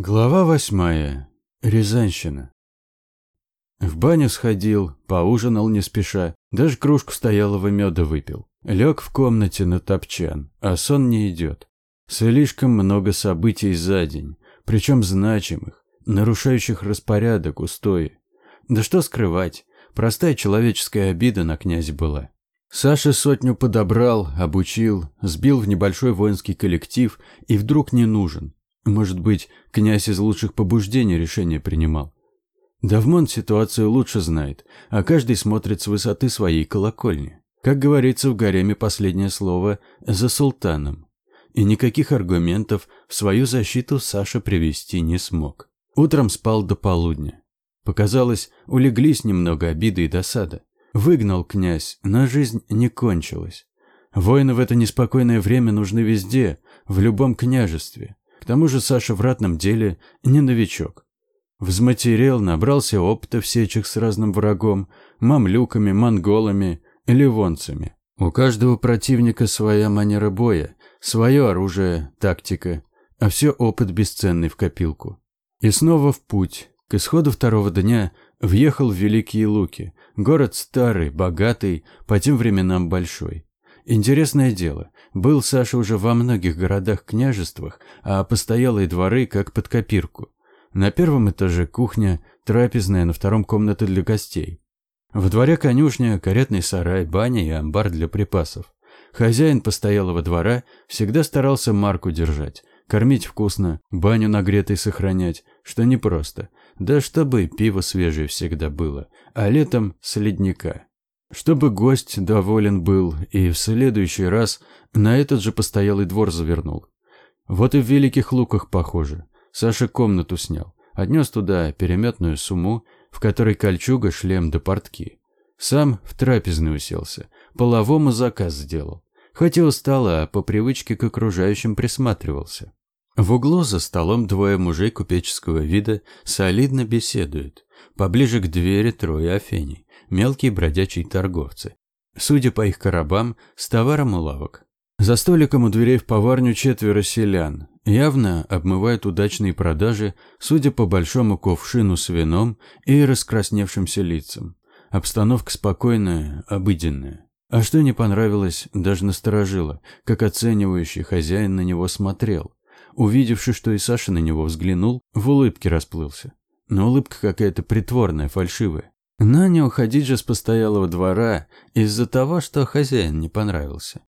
Глава восьмая. Рязанщина. В баню сходил, поужинал не спеша, даже кружку стоялого меда выпил. Лег в комнате на топчан, а сон не идет. Слишком много событий за день, причем значимых, нарушающих распорядок, устои. Да что скрывать, простая человеческая обида на князя была. Саша сотню подобрал, обучил, сбил в небольшой воинский коллектив и вдруг не нужен. Может быть, князь из лучших побуждений решение принимал. Давмон ситуацию лучше знает, а каждый смотрит с высоты своей колокольни. Как говорится в гареме последнее слово «за султаном». И никаких аргументов в свою защиту Саша привести не смог. Утром спал до полудня. Показалось, улеглись немного обиды и досада. Выгнал князь, но жизнь не кончилась. Воины в это неспокойное время нужны везде, в любом княжестве тому же Саша в ратном деле не новичок. Взматерел, набрался опыта в сечах с разным врагом, мамлюками, монголами, ливонцами. У каждого противника своя манера боя, свое оружие, тактика, а все опыт бесценный в копилку. И снова в путь. К исходу второго дня въехал в Великие Луки, город старый, богатый, по тем временам большой. Интересное дело, был Саша уже во многих городах-княжествах, а постоялые дворы как под копирку. На первом этаже кухня, трапезная, на втором комната для гостей. В дворе конюшня, каретный сарай, баня и амбар для припасов. Хозяин постоялого двора всегда старался марку держать, кормить вкусно, баню нагретой сохранять, что непросто. Да чтобы пиво свежее всегда было, а летом с ледника. Чтобы гость доволен был и в следующий раз на этот же постоялый двор завернул. Вот и в Великих Луках похоже. Саша комнату снял, отнес туда переметную сумму, в которой кольчуга, шлем да портки. Сам в трапезный уселся, половому заказ сделал. Хоть и устал, а по привычке к окружающим присматривался. В углу за столом двое мужей купеческого вида солидно беседуют. Поближе к двери трое афеней мелкие бродячие торговцы. Судя по их коробам, с товаром у лавок. За столиком у дверей в поварню четверо селян. Явно обмывают удачные продажи, судя по большому ковшину с вином и раскрасневшимся лицам. Обстановка спокойная, обыденная. А что не понравилось, даже насторожило, как оценивающий хозяин на него смотрел. Увидевши, что и Саша на него взглянул, в улыбке расплылся. Но улыбка какая-то притворная, фальшивая. Но не уходить же с постоялого двора из-за того, что хозяин не понравился.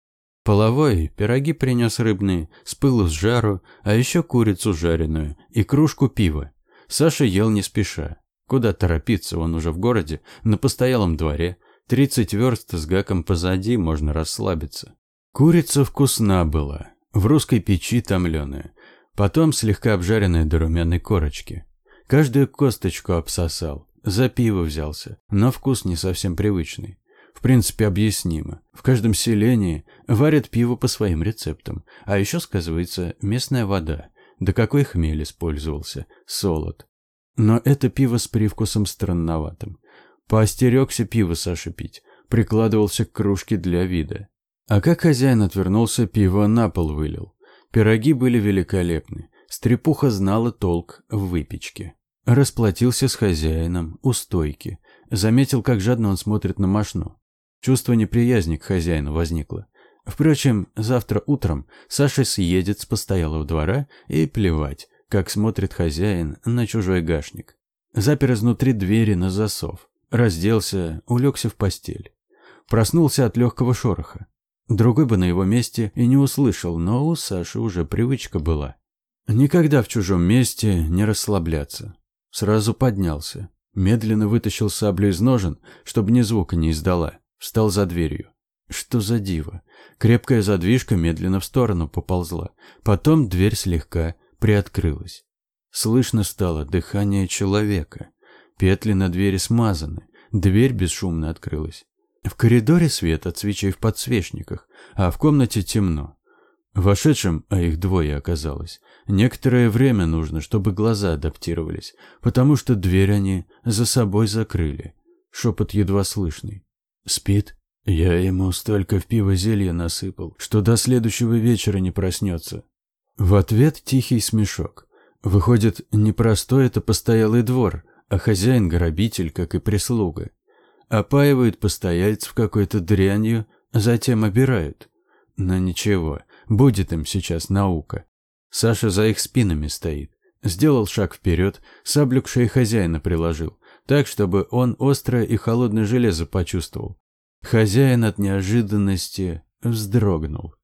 Половой пироги принес рыбные, с пылу с жару, а еще курицу жареную и кружку пива. Саша ел не спеша. Куда торопиться, он уже в городе, на постоялом дворе. Тридцать верст с гаком позади, можно расслабиться. Курица вкусна была, в русской печи томленая, потом слегка обжаренная до румяной корочки. Каждую косточку обсосал, за пиво взялся, но вкус не совсем привычный. В принципе, объяснимо. В каждом селении варят пиво по своим рецептам. А еще, сказывается, местная вода. Да какой хмель использовался? Солод. Но это пиво с привкусом странноватым. Поостерегся пиво Саша пить. Прикладывался к кружке для вида. А как хозяин отвернулся, пиво на пол вылил. Пироги были великолепны. Стрепуха знала толк в выпечке. Расплатился с хозяином у стойки. Заметил, как жадно он смотрит на машину. Чувство неприязни к хозяину возникло. Впрочем, завтра утром Саша съедет с постоялого двора и плевать, как смотрит хозяин на чужой гашник. Запер изнутри двери на засов. Разделся, улегся в постель. Проснулся от легкого шороха. Другой бы на его месте и не услышал, но у Саши уже привычка была. Никогда в чужом месте не расслабляться. Сразу поднялся. Медленно вытащил саблю из ножен, чтобы ни звука не издала. Встал за дверью. Что за диво? Крепкая задвижка медленно в сторону поползла. Потом дверь слегка приоткрылась. Слышно стало дыхание человека. Петли на двери смазаны. Дверь бесшумно открылась. В коридоре свет от свечей в подсвечниках, а в комнате темно. Вошедшим, а их двое оказалось, некоторое время нужно, чтобы глаза адаптировались, потому что дверь они за собой закрыли. Шепот едва слышный. «Спит?» Я ему столько в пиво зелья насыпал, что до следующего вечера не проснется. В ответ тихий смешок. Выходит, не простой это постоялый двор, а хозяин-грабитель, как и прислуга. Опаивают постояльцев какой-то дрянью, затем обирают. Но ничего, будет им сейчас наука. Саша за их спинами стоит. Сделал шаг вперед, саблю к шее хозяина приложил, так, чтобы он острое и холодное железо почувствовал. Хозяин от неожиданности вздрогнул.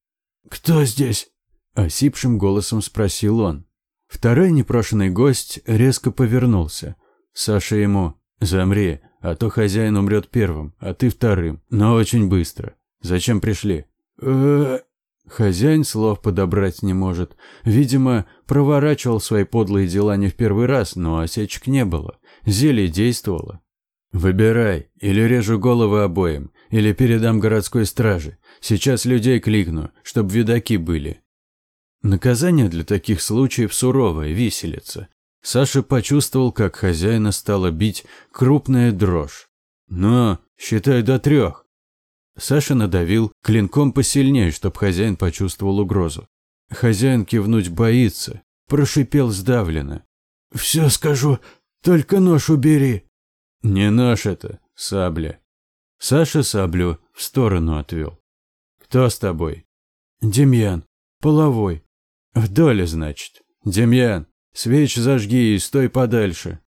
«Кто здесь?» – осипшим голосом спросил он. Второй непрошенный гость резко повернулся. Саша ему «Замри, а то хозяин умрет первым, а ты вторым, но очень быстро. Зачем пришли?» Хозяин слов подобрать не может. Видимо, проворачивал свои подлые дела не в первый раз, но осечек не было. Зелье действовало. «Выбирай, или режу головы обоим, или передам городской страже. Сейчас людей кликну, чтоб видаки были». Наказание для таких случаев суровое, виселица. Саша почувствовал, как хозяина стала бить крупная дрожь. «Но, считай до трех». Саша надавил клинком посильнее, чтобы хозяин почувствовал угрозу. Хозяин кивнуть боится, прошипел сдавленно. «Все скажу, только нож убери». «Не нож это, сабля». Саша саблю в сторону отвел. «Кто с тобой?» «Демьян, половой». «В доле, значит. Демьян, свеч зажги и стой подальше».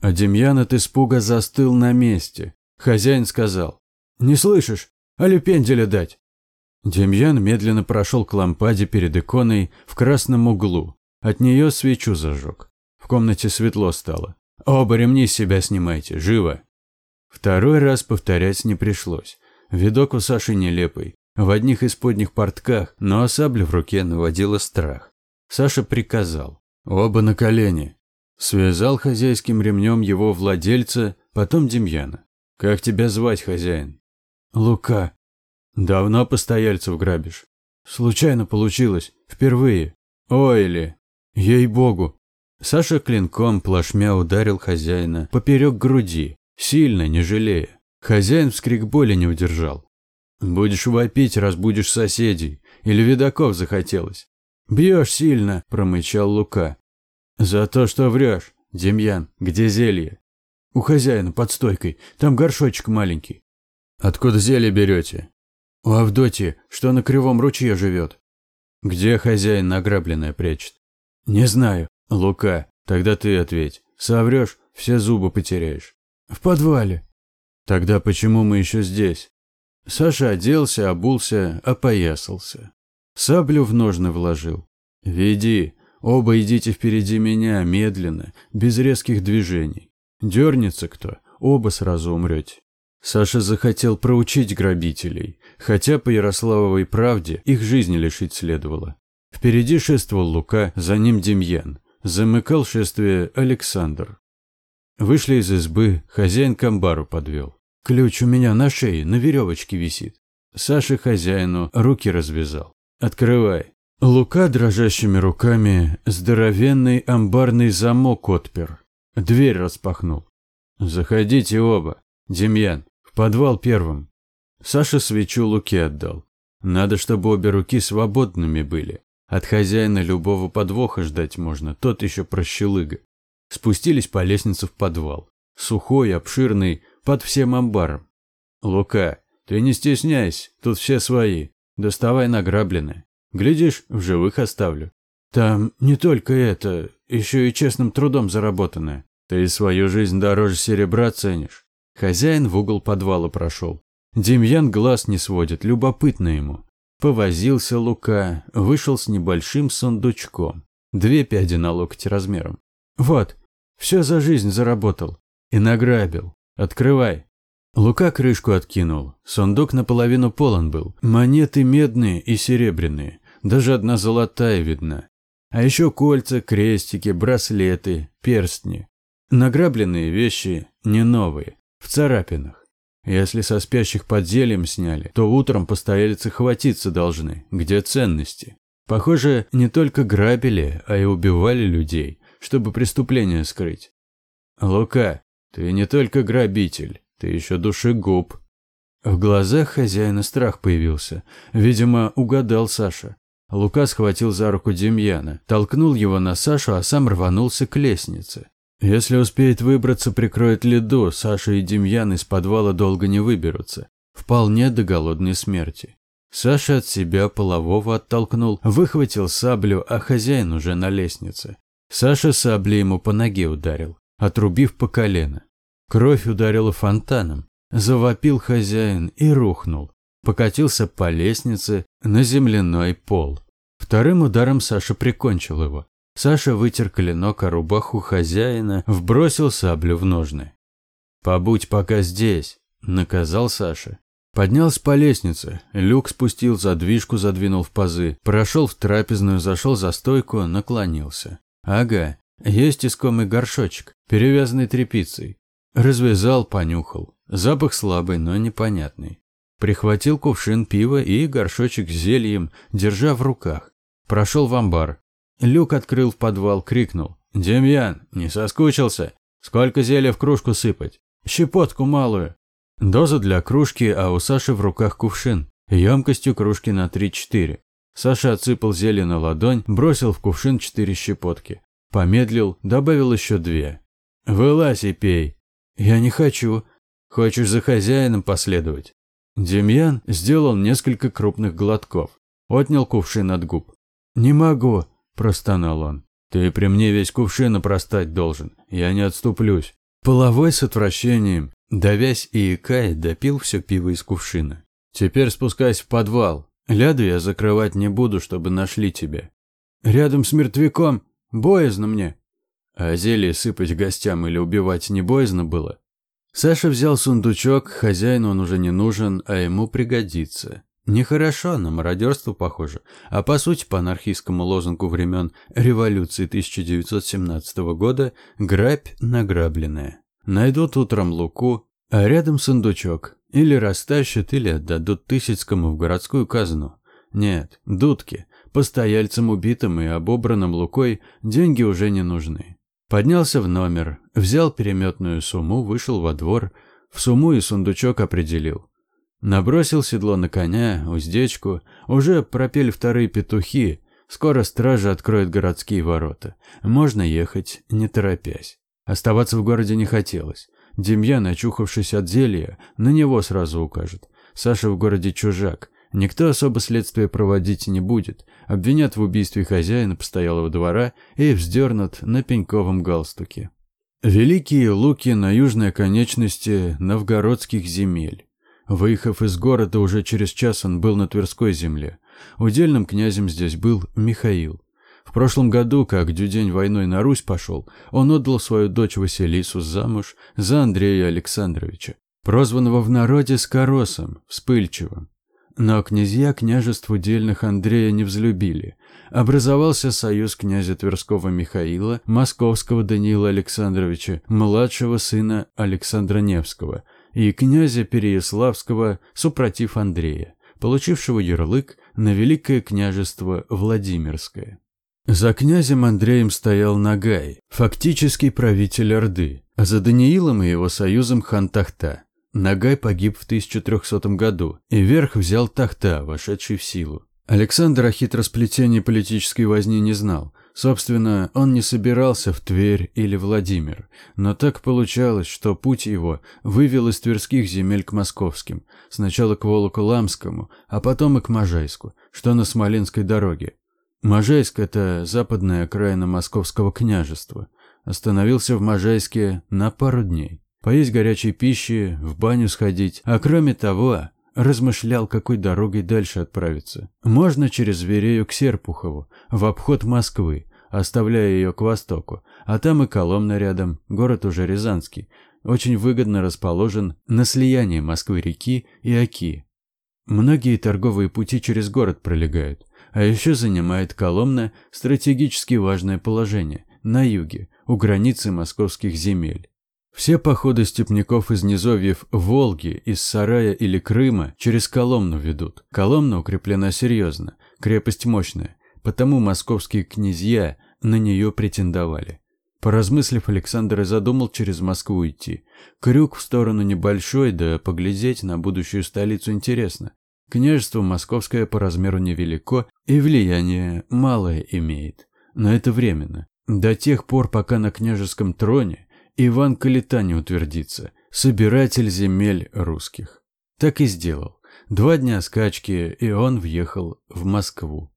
А Демьян от испуга застыл на месте. Хозяин сказал. «Не слышишь? Али пенделя дать?» Демьян медленно прошел к лампаде перед иконой в красном углу. От нее свечу зажег. В комнате светло стало. «Оба ремни себя снимайте, живо!» Второй раз повторять не пришлось. Видок у Саши нелепый. В одних исподних портках, но сабля в руке наводила страх. Саша приказал. «Оба на колени!» Связал хозяйским ремнем его владельца, потом Демьяна. «Как тебя звать, хозяин?» «Лука, давно постояльцев грабишь?» «Случайно получилось. Впервые. Ой ли. Ей-богу». Саша клинком плашмя ударил хозяина поперек груди, сильно, не жалея. Хозяин вскрик боли не удержал. «Будешь вопить, разбудишь соседей. Или видаков захотелось». «Бьешь сильно», – промычал Лука. «За то, что врешь. Демьян, где зелье?» «У хозяина под стойкой. Там горшочек маленький». «Откуда зелье берете?» «У Авдотьи, что на Кривом ручье живет». «Где хозяин награбленное прячет?» «Не знаю». «Лука, тогда ты ответь. Соврешь, все зубы потеряешь». «В подвале». «Тогда почему мы еще здесь?» Саша оделся, обулся, опоясался. Саблю в ножны вложил. «Веди, оба идите впереди меня, медленно, без резких движений. Дернется кто, оба сразу умрете». Саша захотел проучить грабителей, хотя по Ярославовой правде их жизни лишить следовало. Впереди шествовал Лука, за ним Демьян. Замыкал шествие Александр. Вышли из избы, хозяин к амбару подвел. Ключ у меня на шее, на веревочке висит. Саша хозяину руки развязал. «Открывай». Лука дрожащими руками здоровенный амбарный замок отпер. Дверь распахнул. «Заходите оба. Демьян, подвал первым. Саша свечу Луке отдал. Надо, чтобы обе руки свободными были. От хозяина любого подвоха ждать можно, тот еще прощелыга. Спустились по лестнице в подвал. Сухой, обширный, под всем амбаром. «Лука, ты не стесняйся, тут все свои. Доставай награбленное. Глядишь, в живых оставлю. Там не только это, еще и честным трудом заработанное. Ты свою жизнь дороже серебра ценишь. Хозяин в угол подвала прошел. Демьян глаз не сводит, любопытно ему. Повозился Лука, вышел с небольшим сундучком. Две пяди на локоть размером. Вот, все за жизнь заработал. И награбил. Открывай. Лука крышку откинул. Сундук наполовину полон был. Монеты медные и серебряные. Даже одна золотая видна. А еще кольца, крестики, браслеты, перстни. Награбленные вещи не новые в царапинах. Если со спящих под зельем сняли, то утром постояльцы хватиться должны, где ценности. Похоже, не только грабили, а и убивали людей, чтобы преступление скрыть. Лука, ты не только грабитель, ты еще душегуб. В глазах хозяина страх появился. Видимо, угадал Саша. Лука схватил за руку Демьяна, толкнул его на Сашу, а сам рванулся к лестнице. Если успеет выбраться, прикроет леду, Саша и Демьян из подвала долго не выберутся. Вполне до голодной смерти. Саша от себя полового оттолкнул, выхватил саблю, а хозяин уже на лестнице. Саша саблей ему по ноге ударил, отрубив по колено. Кровь ударила фонтаном. Завопил хозяин и рухнул. Покатился по лестнице на земляной пол. Вторым ударом Саша прикончил его. Саша вытер клинок о рубаху хозяина, вбросил саблю в ножны. «Побудь пока здесь», – наказал Саша. Поднялся по лестнице, люк спустил, задвижку задвинул в пазы, прошел в трапезную, зашел за стойку, наклонился. Ага, есть искомый горшочек, перевязанный тряпицей. Развязал, понюхал. Запах слабый, но непонятный. Прихватил кувшин пива и горшочек с зельем, держа в руках. Прошел в амбар. Люк открыл в подвал, крикнул. «Демьян, не соскучился? Сколько зелья в кружку сыпать? Щепотку малую». Доза для кружки, а у Саши в руках кувшин. Емкостью кружки на 3-4. Саша отсыпал зелье на ладонь, бросил в кувшин четыре щепотки. Помедлил, добавил еще две. «Вылазь и пей». «Я не хочу. Хочешь за хозяином последовать?» Демьян сделал несколько крупных глотков. Отнял кувшин от губ. «Не могу», – простонал он. «Ты при мне весь кувшин опростать должен. Я не отступлюсь». Половой с отвращением Давясь и икая, допил все пиво из кувшина. «Теперь спускайся в подвал. Ляду я закрывать не буду, чтобы нашли тебя. Рядом с мертвяком. Боязно мне». А зелье сыпать гостям или убивать не боязно было? Саша взял сундучок, хозяину он уже не нужен, а ему пригодится. Нехорошо, на мародерство похоже, а по сути по анархистскому лозунгу времен революции 1917 года грабь награбленная. Найдут утром Луку, а рядом сундучок. Или растащат, или отдадут Тысяцкому в городскую казну. Нет, дудки. Постояльцам убитым и обобранным Лукой деньги уже не нужны. Поднялся в номер, взял переметную сумму, вышел во двор, в сумму и сундучок определил. Набросил седло на коня, уздечку, уже пропели вторые петухи, скоро стража откроет городские ворота. Можно ехать, не торопясь. Оставаться в городе не хотелось. Демьян, очухавшись от зелья, на него сразу укажет. Саша в городе чужак. Никто особо следствие проводить не будет. Обвинят в убийстве хозяина постоялого двора и вздернут на пеньковом галстуке. Великие луки на южной оконечности новгородских земель. Выехав из города, уже через час он был на Тверской земле. Удельным князем здесь был Михаил. В прошлом году, как Дюдень войной на Русь пошел, он отдал свою дочь Василису замуж за Андрея Александровича, прозванного в народе Скоросом, вспыльчивым. Но князья княжеству дельных Андрея не взлюбили. Образовался союз князя Тверского Михаила, московского Даниила Александровича, младшего сына Александра Невского, и князя Переяславского, супротив Андрея, получившего ярлык на Великое княжество Владимирское. За князем Андреем стоял Нагай, фактический правитель Орды, а за Даниилом и его союзом хан Тахта. Нагай погиб в 1300 году, и верх взял Тахта, вошедший в силу. Александр о хитросплетении политической возни не знал. Собственно, он не собирался в Тверь или Владимир, но так получалось, что путь его вывел из тверских земель к московским, сначала к Волоку-Ламскому, а потом и к Можайску, что на Смоленской дороге. Можайск – это западная окраина Московского княжества. Остановился в Можайске на пару дней. Поесть горячей пищи, в баню сходить, а кроме того, размышлял, какой дорогой дальше отправиться. Можно через Зверею к Серпухову, в обход Москвы, оставляя ее к востоку, а там и Коломна рядом, город уже Рязанский, очень выгодно расположен на слиянии Москвы-реки и Оки. Многие торговые пути через город пролегают. А еще занимает Коломна стратегически важное положение на юге, у границы московских земель. Все походы степняков из низовьев Волги, из Сарая или Крыма через Коломну ведут. Коломна укреплена серьезно, крепость мощная, потому московские князья на нее претендовали. Поразмыслив, Александр и задумал через Москву идти. Крюк в сторону небольшой, да поглядеть на будущую столицу интересно. Княжество московское по размеру невелико и влияние малое имеет. Но это временно. До тех пор, пока на княжеском троне Иван Калита не утвердится, собиратель земель русских. Так и сделал. Два дня скачки, и он въехал в Москву.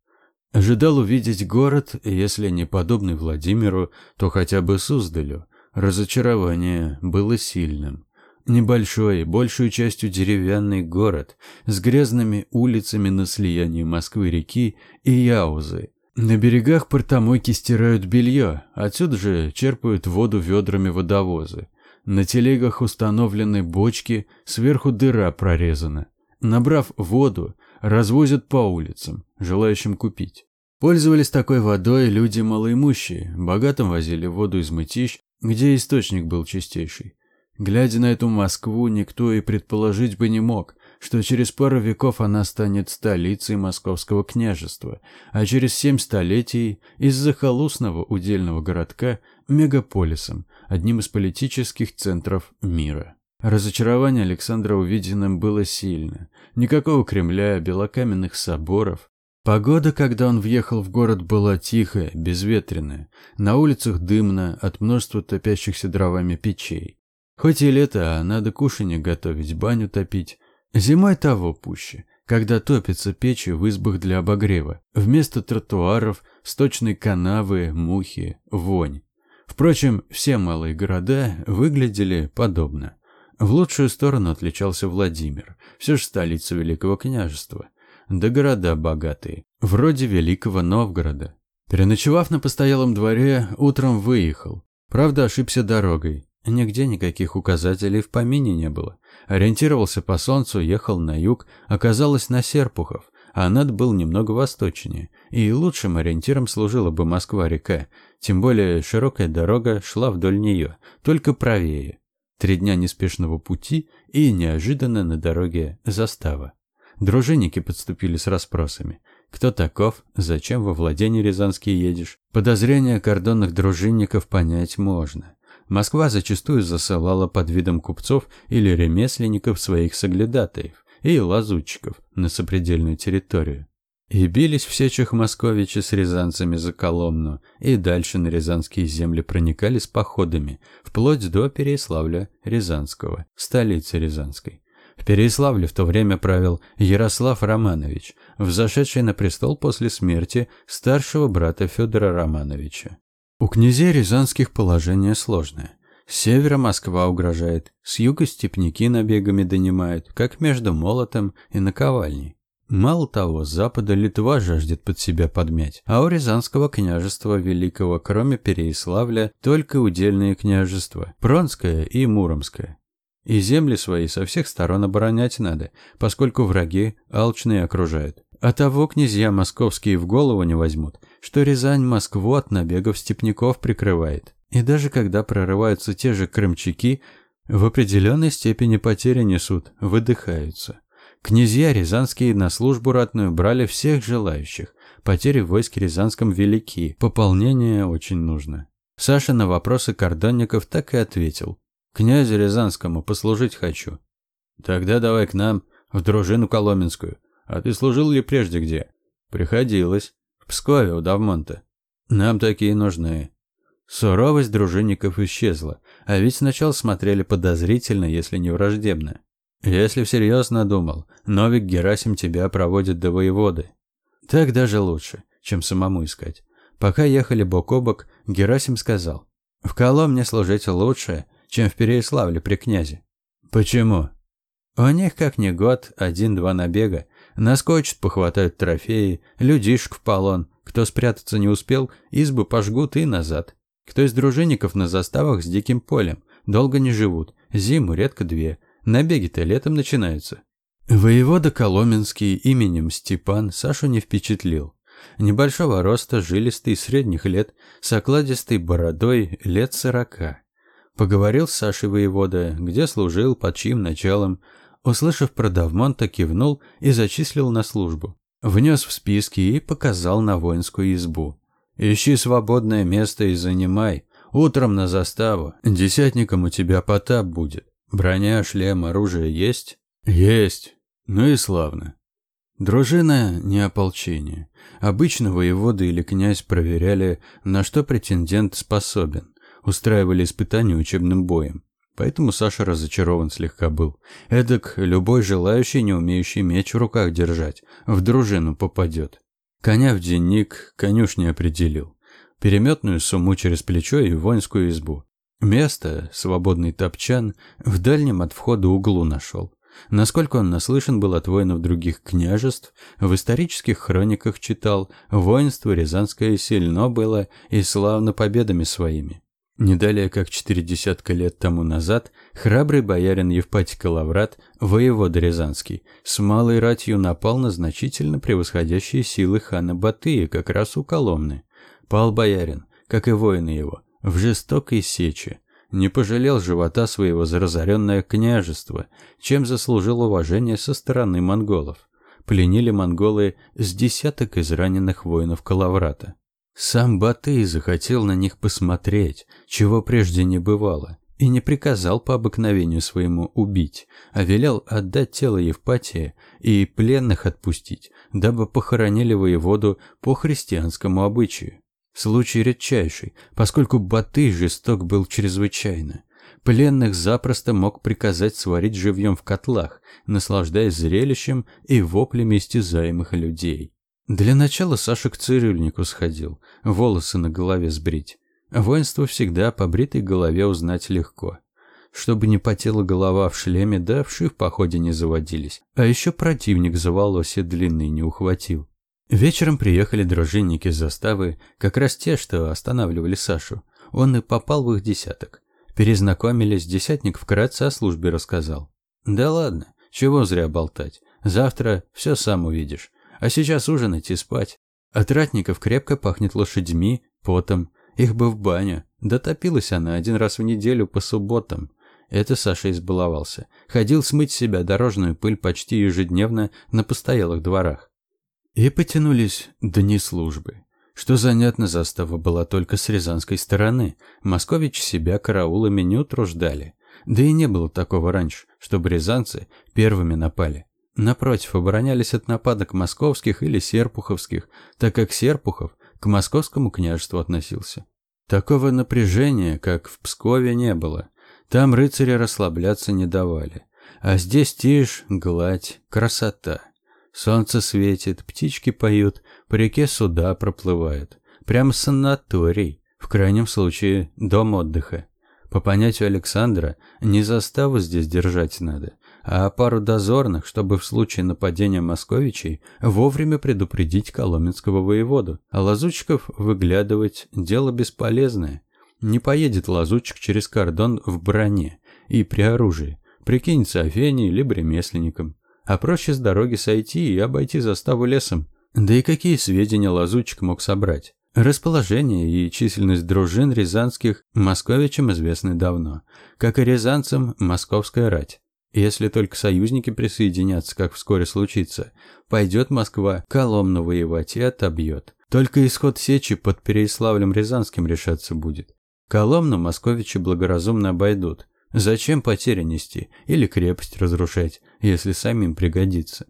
Ожидал увидеть город, если не подобный Владимиру, то хотя бы Суздалю. Разочарование было сильным. Небольшой, большую частью деревянный город с грязными улицами на слиянии Москвы-реки и Яузы. На берегах портомойки стирают белье, отсюда же черпают воду ведрами водовозы. На телегах установлены бочки, сверху дыра прорезана. Набрав воду, развозят по улицам, желающим купить. Пользовались такой водой люди малоимущие, богатым возили воду из мытищ, где источник был чистейший. Глядя на эту Москву, никто и предположить бы не мог, что через пару веков она станет столицей московского княжества, а через семь столетий из захолустного удельного городка мегаполисом, одним из политических центров мира. Разочарование Александра увиденным было сильно. Никакого Кремля, белокаменных соборов. Погода, когда он въехал в город, была тихая, безветренная. На улицах дымно от множества топящихся дровами печей. Хоть и лето, а надо кушанье готовить, баню топить. Зимой того пуще, когда топятся печи в избах для обогрева. Вместо тротуаров, сточной канавы, мухи, вонь. Впрочем, все малые города выглядели подобно. В лучшую сторону отличался Владимир, все же столица Великого княжества. Да города богатые, вроде Великого Новгорода. Переночевав на постоялом дворе, утром выехал. Правда, ошибся дорогой. Нигде никаких указателей в помине не было. Ориентировался по солнцу, ехал на юг, оказалось на Серпухов, а над был немного восточнее, и лучшим ориентиром служила бы Москва-река, тем более широкая дорога шла вдоль нее, только правее. Три дня неспешного пути и неожиданно на дороге застава. Дружинники подступили с расспросами. Кто таков? Зачем во владение Рязанские едешь? Подозрения кордонных дружинников понять можно. Москва зачастую засылала под видом купцов или ремесленников своих соглядатаев и лазутчиков на сопредельную территорию. И бились в сечах московичи с рязанцами за Коломну, и дальше на рязанские земли проникали с походами, вплоть до Переяславля Рязанского, столицы Рязанской. В Переяславле в то время правил Ярослав Романович, взошедший на престол после смерти старшего брата Федора Романовича. У князей рязанских положение сложное. С севера Москва угрожает, с юга степняки набегами донимают, как между молотом и наковальней. Мало того, с запада Литва жаждет под себя подмять, а у Рязанского княжества Великого, кроме Переяславля, только удельные княжества – Пронское и Муромское. И земли свои со всех сторон оборонять надо, поскольку враги алчные окружают. А того князья московские в голову не возьмут, что Рязань Москву от набегов степняков прикрывает. И даже когда прорываются те же крымчаки, в определенной степени потери несут, выдыхаются. Князья рязанские на службу ратную брали всех желающих. Потери в войске рязанском велики, пополнение очень нужно. Саша на вопросы кордонников так и ответил. «Князю Рязанскому послужить хочу». «Тогда давай к нам, в дружину Коломенскую. А ты служил ли прежде где? Приходилось. В Пскове у Давмонта. Нам такие нужны. Суровость дружинников исчезла, а ведь сначала смотрели подозрительно, если не враждебно. Если всерьез надумал, Новик Герасим тебя проводит до воеводы. Так даже лучше, чем самому искать. Пока ехали бок о бок, Герасим сказал, «В Коломне служить лучше, чем в Переяславле при князе». «Почему?» «У них как ни год, один-два набега, Наскочат, похватают трофеи, людишек в полон. Кто спрятаться не успел, избы пожгут и назад. Кто из дружинников на заставах с диким полем. Долго не живут. Зиму редко две. Набеги-то летом начинаются. Воевода Коломенский именем Степан Сашу не впечатлил. Небольшого роста, жилистый, средних лет, с окладистой бородой, лет сорока. Поговорил с Сашей воевода, где служил, под чьим началом, Услышав про Давмонта, кивнул и зачислил на службу. Внес в списки и показал на воинскую избу. «Ищи свободное место и занимай. Утром на заставу. Десятником у тебя Потап будет. Броня, шлем, оружие есть?» «Есть. Ну и славно». Дружина не ополчение. Обычно воеводы или князь проверяли, на что претендент способен. Устраивали испытания учебным боем. Поэтому Саша разочарован слегка был. Эдак любой желающий, не умеющий меч в руках держать, в дружину попадет. Коня в денник конюшни определил. Переметную сумму через плечо и воинскую избу. Место, свободный топчан, в дальнем от входа углу нашел. Насколько он наслышан был от воинов других княжеств, в исторических хрониках читал, воинство Рязанское сильно было и славно победами своими. Не далее, как четыре десятка лет тому назад, храбрый боярин Евпатий Калаврат, воевода Рязанский, с малой ратью напал на значительно превосходящие силы хана Батыя как раз у Коломны. Пал боярин, как и воины его, в жестокой сече. Не пожалел живота своего за разоренное княжество, чем заслужил уважение со стороны монголов. Пленили монголы с десяток израненных воинов Калаврата. Сам Батый захотел на них посмотреть, чего прежде не бывало, и не приказал по обыкновению своему убить, а велел отдать тело Евпатия и пленных отпустить, дабы похоронили воеводу по христианскому обычаю. Случай редчайший, поскольку Батый жесток был чрезвычайно. Пленных запросто мог приказать сварить живьем в котлах, наслаждаясь зрелищем и воплями истязаемых людей. Для начала Саша к цирюльнику сходил, волосы на голове сбрить. Воинство всегда по бритой голове узнать легко. Чтобы не потела голова в шлеме, да в походе не заводились. А еще противник за волосы длинные не ухватил. Вечером приехали дружинники с заставы, как раз те, что останавливали Сашу. Он и попал в их десяток. Перезнакомились, десятник вкратце о службе рассказал. «Да ладно, чего зря болтать. Завтра все сам увидишь. А сейчас ужинать и спать. От ратников крепко пахнет лошадьми, потом. Их бы в баню. Дотопилась она один раз в неделю по субботам. Это Саша избаловался. Ходил смыть с себя дорожную пыль почти ежедневно на постоялых дворах. И потянулись дни службы. Что занятно, застава была только с рязанской стороны. Москович себя караулами не утруждали. Да и не было такого раньше, чтобы рязанцы первыми напали. Напротив, оборонялись от нападок московских или серпуховских, так как Серпухов к московскому княжеству относился. Такого напряжения, как в Пскове, не было. Там рыцари расслабляться не давали. А здесь тишь, гладь, красота. Солнце светит, птички поют, по реке суда проплывают. Прям санаторий, в крайнем случае дом отдыха. По понятию Александра, не заставу здесь держать надо, а пару дозорных, чтобы в случае нападения московичей вовремя предупредить коломенского воеводу. А лазутчиков выглядывать – дело бесполезное. Не поедет лазутчик через кордон в броне и при оружии, прикинется Афении либо ремесленником. А проще с дороги сойти и обойти заставу лесом. Да и какие сведения лазутчик мог собрать? Расположение и численность дружин рязанских московичам известны давно, как и рязанцам московская рать. Если только союзники присоединятся, как вскоре случится, пойдет Москва Коломну воевать и отобьет. Только исход сечи под Переяславлем-Рязанским решаться будет. Коломну московичи благоразумно обойдут. Зачем потери нести или крепость разрушать, если самим пригодится?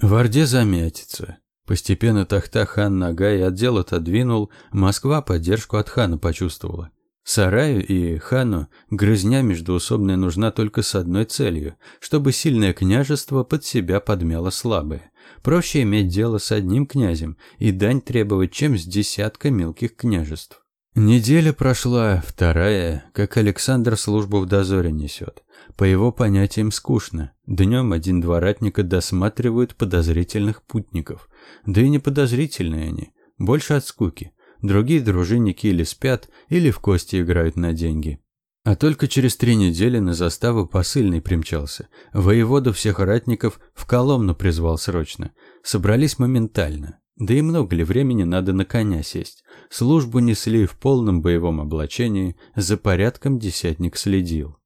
В Орде замятится. Постепенно Тахта хан нога и отдел отодвинул, Москва поддержку от хана почувствовала. Сараю и хану грызня междуусобная нужна только с одной целью, чтобы сильное княжество под себя подмяло слабое. Проще иметь дело с одним князем и дань требовать, чем с десятка мелких княжеств. Неделя прошла, вторая, как Александр службу в дозоре несет. По его понятиям скучно. Днем один-два ратника досматривают подозрительных путников. Да и не подозрительные они, больше от скуки. Другие дружинники или спят, или в кости играют на деньги. А только через три недели на заставу посыльный примчался. Воеводу всех ратников в Коломну призвал срочно. Собрались моментально. Да и много ли времени надо на коня сесть? Службу несли в полном боевом облачении, за порядком десятник следил.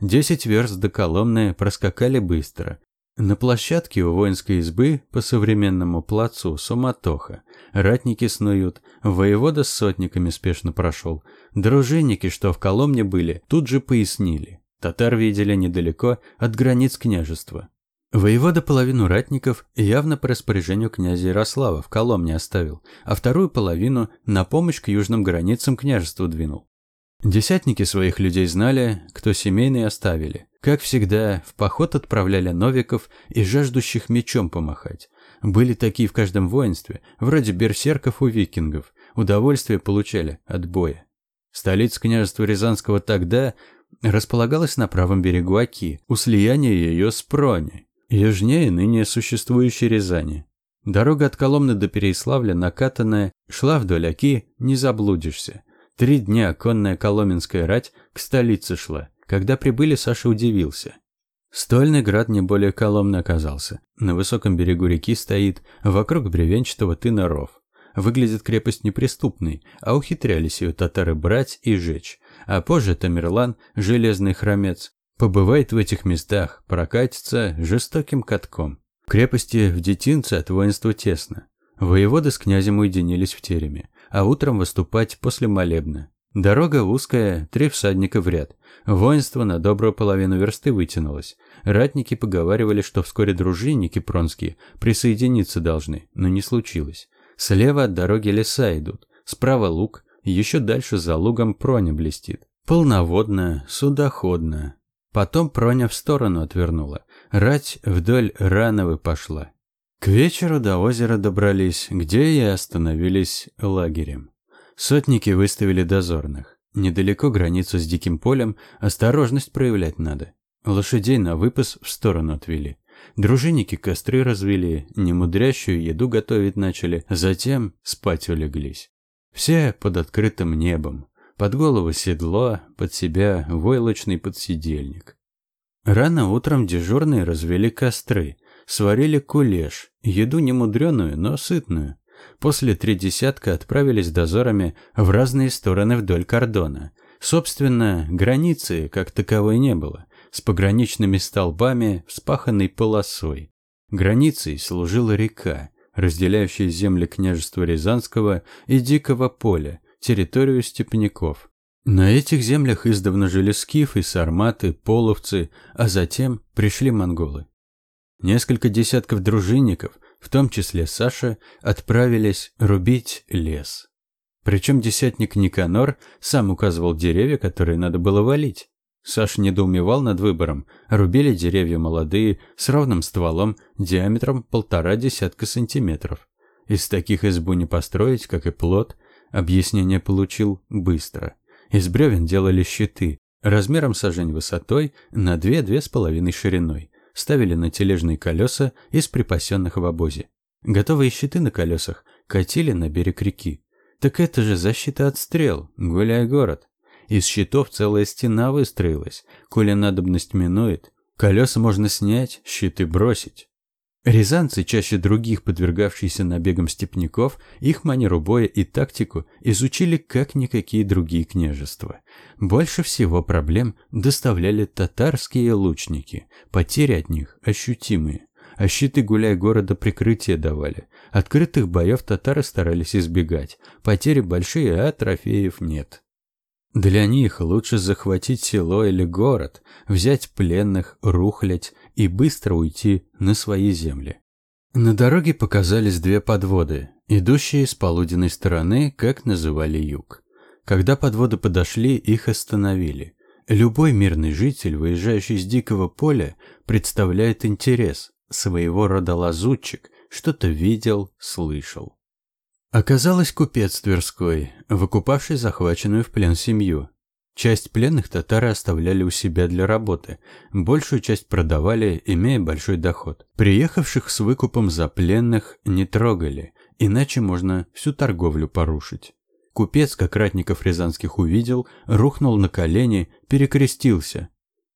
Десять верст до Коломны проскакали быстро. На площадке у воинской избы по современному плацу суматоха. Ратники снуют, воевода с сотниками спешно прошел. Дружинники, что в Коломне были, тут же пояснили. Татар видели недалеко от границ княжества. Воевода половину ратников явно по распоряжению князя Ярослава в Коломне оставил, а вторую половину на помощь к южным границам княжеству двинул. Десятники своих людей знали, кто семейный оставили. Как всегда, в поход отправляли новиков и жаждущих мечом помахать. Были такие в каждом воинстве, вроде берсерков у викингов. Удовольствие получали от боя. Столица княжества Рязанского тогда располагалась на правом берегу Оки, у слияния ее с Проней южнее ныне существующей Рязани. Дорога от Коломны до Переяславля накатанная, шла вдоль Оки, не заблудишься. Три дня конная коломенская рать к столице шла. Когда прибыли, Саша удивился. Стольный град не более Коломны оказался. На высоком берегу реки стоит, вокруг бревенчатого тына ров. Выглядит крепость неприступной, а ухитрялись ее татары брать и жечь. А позже Тамерлан, железный хромец, Побывает в этих местах, прокатится жестоким катком. В крепости в детинце от воинства тесно. Воеводы с князем уединились в тереме, а утром выступать после молебна. Дорога узкая, три всадника в ряд. Воинство на добрую половину версты вытянулось. Ратники поговаривали, что вскоре дружинники пронские присоединиться должны, но не случилось. Слева от дороги леса идут, справа луг, еще дальше за лугом проня блестит. Полноводная, судоходная, Потом Проня в сторону отвернула. Рать вдоль Рановы пошла. К вечеру до озера добрались, где и остановились лагерем. Сотники выставили дозорных. Недалеко границу с диким полем, осторожность проявлять надо. Лошадей на выпас в сторону отвели. Дружинники костры развели, немудрящую еду готовить начали, затем спать улеглись. Все под открытым небом. Под голову седло, под себя войлочный подсидельник. Рано утром дежурные развели костры, сварили кулеш, еду немудреную, но сытную. После три десятка отправились дозорами в разные стороны вдоль кордона. Собственно, границы как таковой не было, с пограничными столбами, вспаханной полосой. Границей служила река, разделяющая земли княжества Рязанского и Дикого поля, территорию степняков. На этих землях издавна жили скифы, сарматы, половцы, а затем пришли монголы. Несколько десятков дружинников, в том числе Саша, отправились рубить лес. Причем десятник Никанор сам указывал деревья, которые надо было валить. Саша недоумевал над выбором. Рубили деревья молодые, с ровным стволом, диаметром полтора десятка сантиметров. Из таких избу не построить, как и плод, Объяснение получил быстро. Из бревен делали щиты, размером сажень высотой на две-две с половиной шириной. Ставили на тележные колеса из припасенных в обозе. Готовые щиты на колесах катили на берег реки. Так это же защита от стрел, гуляй город. Из щитов целая стена выстроилась. Коли надобность минует, колеса можно снять, щиты бросить. Рязанцы, чаще других подвергавшиеся набегам степняков, их манеру боя и тактику изучили как никакие другие княжества. Больше всего проблем доставляли татарские лучники, потери от них ощутимые. А щиты гуляй города прикрытие давали. Открытых боев татары старались избегать. Потери большие, а трофеев нет. Для них лучше захватить село или город, взять пленных, рухлять и быстро уйти на свои земли. На дороге показались две подводы, идущие с полуденной стороны, как называли юг. Когда подводы подошли, их остановили. Любой мирный житель, выезжающий с дикого поля, представляет интерес, своего рода лазутчик, что-то видел, слышал. Оказалось купец Тверской, выкупавший захваченную в плен семью. Часть пленных татары оставляли у себя для работы, большую часть продавали, имея большой доход. Приехавших с выкупом за пленных не трогали, иначе можно всю торговлю порушить. Купец, как ратников рязанских увидел, рухнул на колени, перекрестился.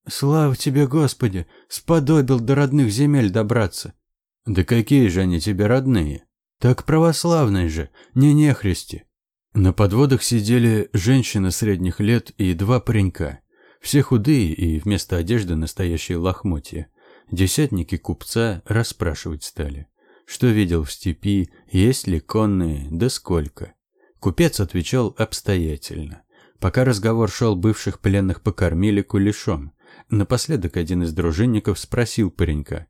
«Слава тебе, Господи! Сподобил до родных земель добраться!» «Да какие же они тебе родные?» Так православные же, не нехристи. На подводах сидели женщина средних лет и два паренька. Все худые и вместо одежды настоящие лохмотья. Десятники купца расспрашивать стали. Что видел в степи, есть ли конные, да сколько. Купец отвечал обстоятельно. Пока разговор шел, бывших пленных покормили кулешом. Напоследок один из дружинников спросил паренька.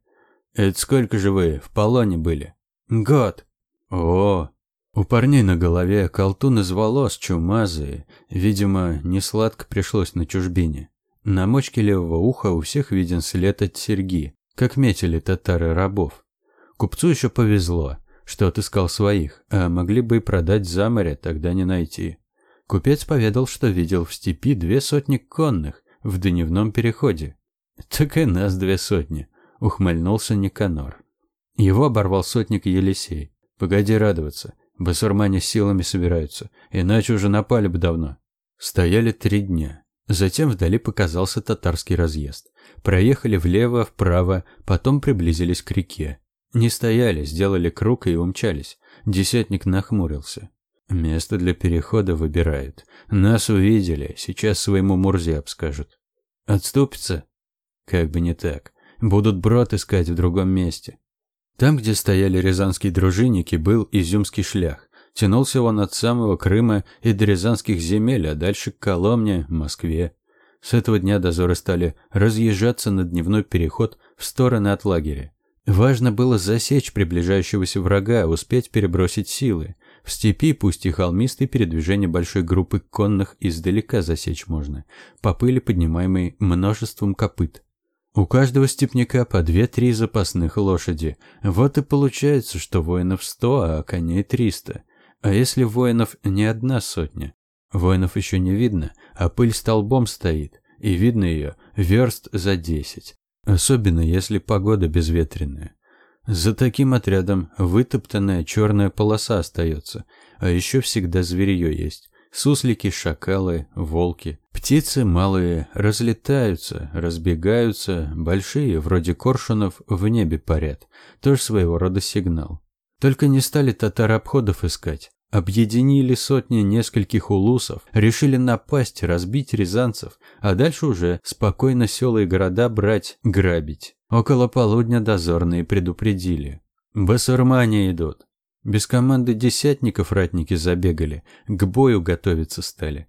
Это сколько же вы в полоне были? Год. О, у парней на голове колтун из волос чумазые. Видимо, не сладко пришлось на чужбине. На мочке левого уха у всех виден след от серьги, как метили татары рабов. Купцу еще повезло, что отыскал своих, а могли бы и продать за море, тогда не найти. Купец поведал, что видел в степи две сотни конных в дневном переходе. «Так и нас две сотни», — ухмыльнулся Никанор. Его оборвал сотник Елисей. «Погоди радоваться, басурмане силами собираются, иначе уже напали бы давно». Стояли три дня. Затем вдали показался татарский разъезд. Проехали влево, вправо, потом приблизились к реке. Не стояли, сделали круг и умчались. Десятник нахмурился. Место для перехода выбирают. Нас увидели, сейчас своему Мурзе обскажут. Отступится? Как бы не так. Будут брод искать в другом месте. Там, где стояли рязанские дружинники, был изюмский шлях. Тянулся он от самого Крыма и до рязанских земель, а дальше к Коломне, Москве. С этого дня дозоры стали разъезжаться на дневной переход в стороны от лагеря. Важно было засечь приближающегося врага, успеть перебросить силы. В степи, пусть и холмистой, передвижение большой группы конных издалека засечь можно, по пыли, поднимаемой множеством копыт. У каждого степняка по две-три запасных лошади. Вот и получается, что воинов сто, а коней триста. А если воинов не одна сотня? Воинов еще не видно, а пыль столбом стоит, и видно ее верст за десять. Особенно, если погода безветренная. За таким отрядом вытоптанная черная полоса остается, а еще всегда зверье есть. Суслики, шакалы, волки. Птицы малые разлетаются, разбегаются, большие, вроде коршунов, в небе парят. Тоже своего рода сигнал. Только не стали татары обходов искать. Объединили сотни нескольких улусов, решили напасть, разбить рязанцев, а дальше уже спокойно села и города брать, грабить. Около полудня дозорные предупредили. Басурмане идут. Без команды десятников ратники забегали, к бою готовиться стали.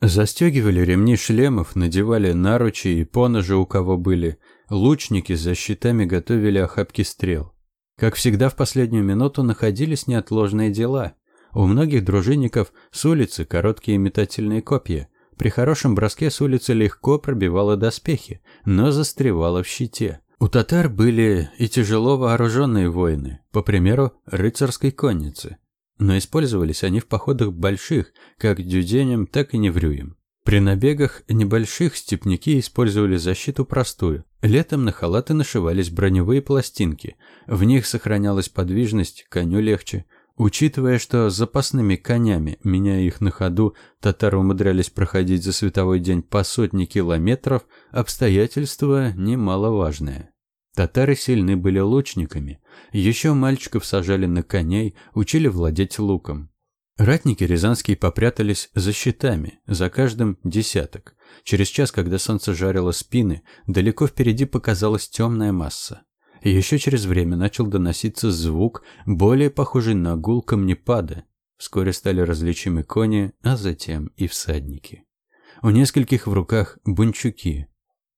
Застегивали ремни шлемов, надевали наручи и поножи у кого были. Лучники за щитами готовили охапки стрел. Как всегда в последнюю минуту находились неотложные дела. У многих дружинников с улицы короткие метательные копья. При хорошем броске с улицы легко пробивало доспехи, но застревало в щите. У татар были и тяжело вооруженные воины, по примеру рыцарской конницы. Но использовались они в походах больших, как дюденем, так и неврюем. При набегах небольших степняки использовали защиту простую. Летом на халаты нашивались броневые пластинки. В них сохранялась подвижность, коню легче. Учитывая, что запасными конями, меняя их на ходу, татары умудрялись проходить за световой день по сотни километров, обстоятельства немаловажное. Татары сильны были лучниками. Еще мальчиков сажали на коней, учили владеть луком. Ратники рязанские попрятались за щитами, за каждым десяток. Через час, когда солнце жарило спины, далеко впереди показалась темная масса. Еще через время начал доноситься звук, более похожий на гул камнепада. Вскоре стали различимы кони, а затем и всадники. У нескольких в руках бунчуки.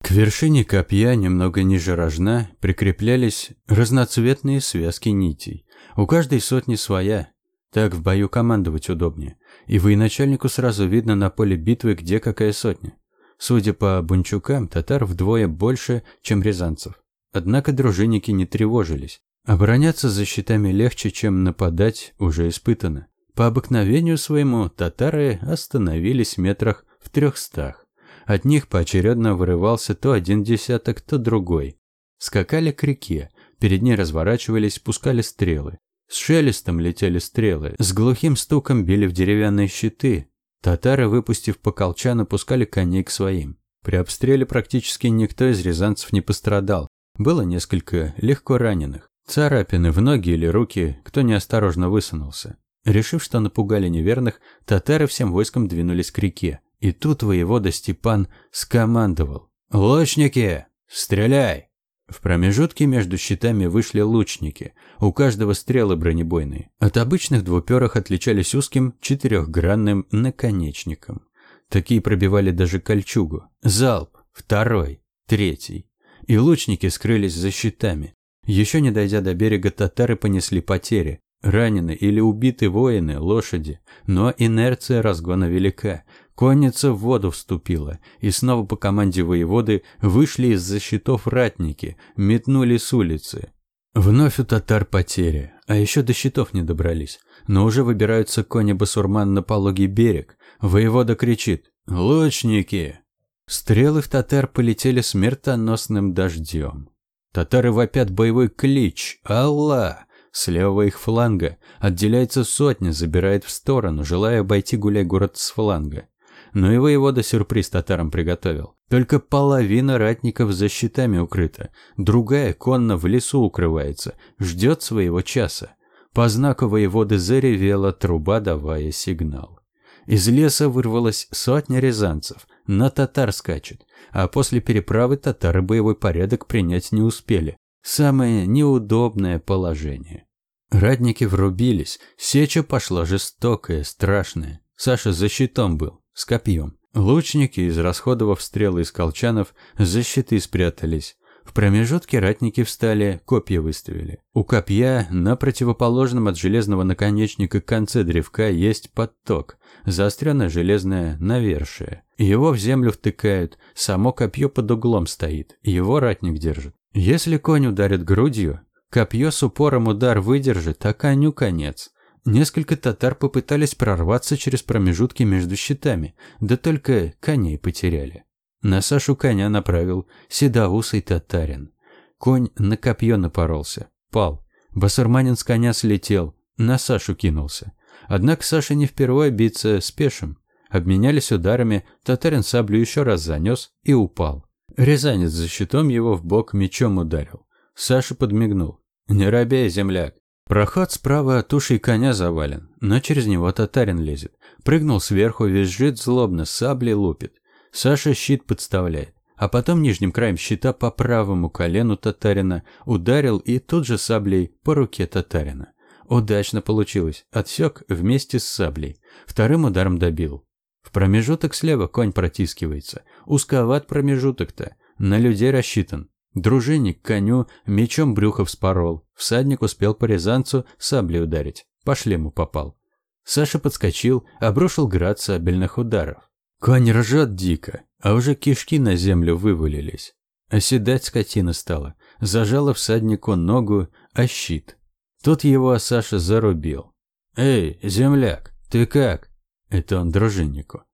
К вершине копья, немного ниже рожна, прикреплялись разноцветные связки нитей. У каждой сотни своя. Так в бою командовать удобнее. И военачальнику сразу видно на поле битвы, где какая сотня. Судя по бунчукам, татар вдвое больше, чем рязанцев. Однако дружинники не тревожились. Обороняться за щитами легче, чем нападать, уже испытано. По обыкновению своему татары остановились метрах в трехстах. От них поочередно вырывался то один десяток, то другой. Скакали к реке, перед ней разворачивались, пускали стрелы. С шелестом летели стрелы, с глухим стуком били в деревянные щиты. Татары, выпустив по колчану, пускали коней к своим. При обстреле практически никто из рязанцев не пострадал. Было несколько легко раненых. Царапины в ноги или руки, кто неосторожно высунулся. Решив, что напугали неверных, татары всем войском двинулись к реке. И тут воевода Степан скомандовал. «Лучники! Стреляй!» В промежутке между щитами вышли лучники. У каждого стрелы бронебойные. От обычных двуперых отличались узким четырехгранным наконечником. Такие пробивали даже кольчугу. Залп. Второй. Третий и лучники скрылись за щитами. Еще не дойдя до берега, татары понесли потери. Ранены или убиты воины, лошади. Но инерция разгона велика. Конница в воду вступила, и снова по команде воеводы вышли из-за щитов ратники, метнули с улицы. Вновь у татар потери, а еще до щитов не добрались. Но уже выбираются кони басурман на пологий берег. Воевода кричит «Лучники!». Стрелы в татар полетели смертоносным дождем. Татары вопят боевой клич «Алла!». С левого их фланга отделяется сотня, забирает в сторону, желая обойти гуляй-город с фланга. Но и воевода сюрприз татарам приготовил. Только половина ратников за щитами укрыта, другая конно в лесу укрывается, ждет своего часа. По знаку воеводы заревела труба, давая сигнал. Из леса вырвалась сотня рязанцев, на татар скачет, а после переправы татары боевой порядок принять не успели. Самое неудобное положение. Радники врубились, сеча пошла жестокая, страшная. Саша за щитом был, с копьем. Лучники, израсходовав стрелы из колчанов, за щиты спрятались. В промежутке ратники встали, копья выставили. У копья на противоположном от железного наконечника конце древка есть подток, заостренное железное навершие. Его в землю втыкают, само копье под углом стоит, его ратник держит. Если конь ударит грудью, копье с упором удар выдержит, а коню конец. Несколько татар попытались прорваться через промежутки между щитами, да только коней потеряли. На Сашу коня направил седоусый татарин. Конь на копье напоролся, пал. Басарманин с коня слетел, на Сашу кинулся. Однако Саша не впервые биться с пешим. Обменялись ударами, татарин саблю еще раз занес и упал. Рязанец за щитом его в бок мечом ударил. Саша подмигнул. «Не робей, земляк, Проход справа тушей коня завален, но через него татарин лезет. Прыгнул сверху, визжит злобно, саблей лупит. Саша щит подставляет, а потом нижним краем щита по правому колену татарина ударил и тут же саблей по руке татарина. Удачно получилось, отсек вместе с саблей. Вторым ударом добил. В промежуток слева конь протискивается. Узковат промежуток-то, на людей рассчитан. Дружинник коню мечом брюхо вспорол. Всадник успел по рязанцу саблей ударить. По шлему попал. Саша подскочил, обрушил град сабельных ударов. Конь ржет дико, а уже кишки на землю вывалились. Оседать скотина стала. Зажала всаднику ногу, а щит. Тут его Саша зарубил. «Эй, земляк, ты как?» Это он дружиннику.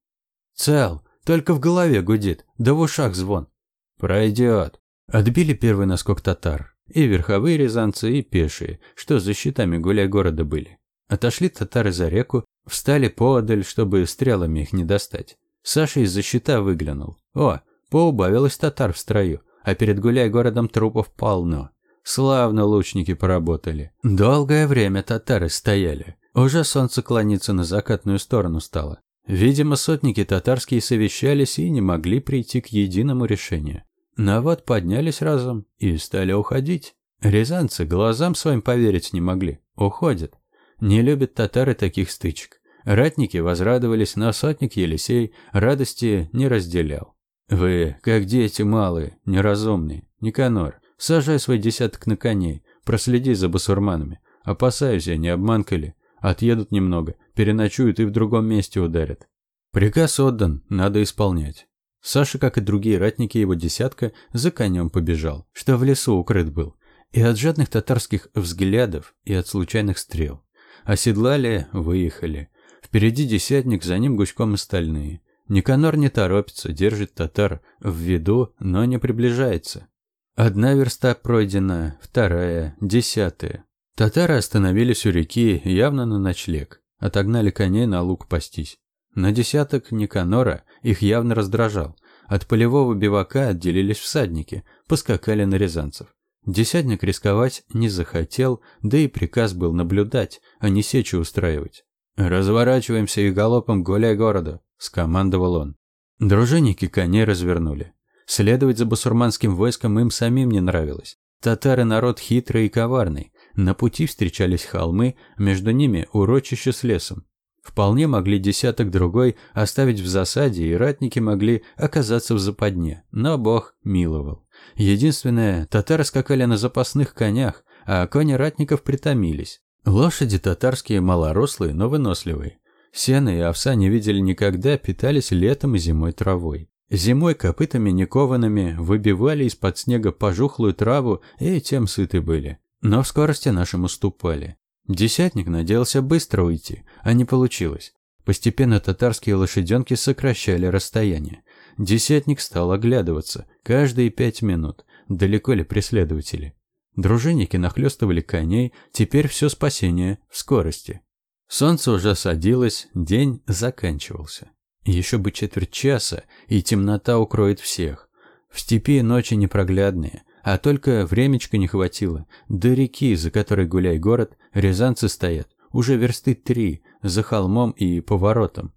«Цел, только в голове гудит, да в ушах звон». «Пройдет. Отбили первый наскок татар. И верховые рязанцы, и пешие, что за щитами гуляй города были. Отошли татары за реку, встали поодаль, чтобы стрелами их не достать. Саша из-за щита выглянул. О, поубавилось татар в строю, а перед гуляй городом трупов полно. Славно лучники поработали. Долгое время татары стояли. Уже солнце клониться на закатную сторону стало. Видимо, сотники татарские совещались и не могли прийти к единому решению. Но вот поднялись разом и стали уходить. Рязанцы глазам своим поверить не могли. Уходят. Не любят татары таких стычек. Ратники возрадовались, но сотник Елисей радости не разделял. «Вы, как дети малые, неразумные, Никанор, сажай свой десяток на коней, проследи за басурманами. Опасаюсь я, не обманка ли? Отъедут немного, переночуют и в другом месте ударят. Приказ отдан, надо исполнять. Саша, как и другие ратники его десятка, за конем побежал, что в лесу укрыт был. И от жадных татарских взглядов, и от случайных стрел. Оседлали, выехали. Впереди десятник, за ним гуськом остальные. Никанор не торопится, держит татар в виду, но не приближается. Одна верста пройдена, вторая, десятая. Татары остановились у реки, явно на ночлег. Отогнали коней на луг пастись. На десяток Никанора их явно раздражал. От полевого бивака отделились всадники, поскакали на рязанцев. Десятник рисковать не захотел, да и приказ был наблюдать, а не сечу устраивать. «Разворачиваемся и галопом гуляй города», – скомандовал он. Дружинники коней развернули. Следовать за басурманским войском им самим не нравилось. Татары народ хитрый и коварный. На пути встречались холмы, между ними урочище с лесом. Вполне могли десяток другой оставить в засаде, и ратники могли оказаться в западне, но Бог миловал. Единственное, татары скакали на запасных конях, а кони ратников притомились. Лошади татарские малорослые, но выносливые. Сено и овса не видели никогда, питались летом и зимой травой. Зимой копытами никованными выбивали из-под снега пожухлую траву и тем сыты были. Но в скорости нашим уступали. Десятник надеялся быстро уйти, а не получилось. Постепенно татарские лошаденки сокращали расстояние. Десятник стал оглядываться, каждые пять минут, далеко ли преследователи. Дружинники нахлёстывали коней, теперь все спасение в скорости. Солнце уже садилось, день заканчивался. Еще бы четверть часа, и темнота укроет всех. В степи ночи непроглядные, а только времечка не хватило. До реки, за которой гуляй город, рязанцы стоят, уже версты три, за холмом и поворотом.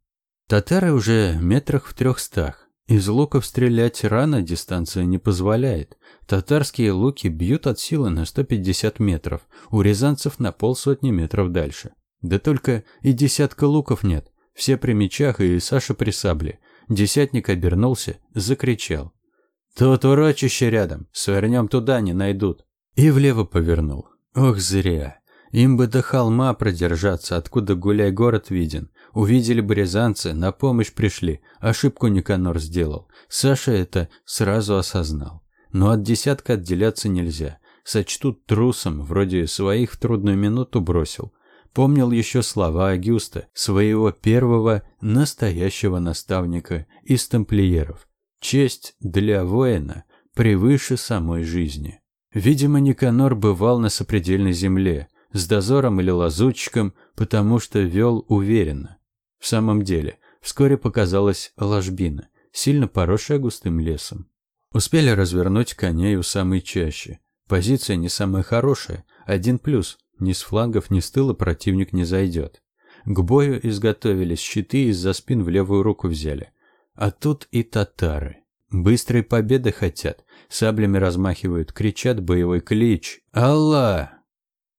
Татары уже метрах в трехстах. Из луков стрелять рано дистанция не позволяет. Татарские луки бьют от силы на 150 метров, у рязанцев на полсотни метров дальше. Да только и десятка луков нет. Все при мечах и Саша при сабле. Десятник обернулся, закричал. «Тут урочище рядом, свернем туда, не найдут». И влево повернул. Ох, зря. Им бы до холма продержаться, откуда гуляй город виден. Увидели бы рязанцы, на помощь пришли. Ошибку Никанор сделал. Саша это сразу осознал. Но от десятка отделяться нельзя. Сочтут трусом, вроде своих в трудную минуту бросил. Помнил еще слова Агюста, своего первого настоящего наставника из тамплиеров. Честь для воина превыше самой жизни. Видимо, Никанор бывал на сопредельной земле, с дозором или лазутчиком, потому что вел уверенно. В самом деле, вскоре показалась ложбина, сильно поросшая густым лесом. Успели развернуть коней у самой чащи. Позиция не самая хорошая, один плюс, ни с флангов, ни с тыла противник не зайдет. К бою изготовились, щиты из-за спин в левую руку взяли. А тут и татары. Быстрой победы хотят, саблями размахивают, кричат боевой клич «Аллах!».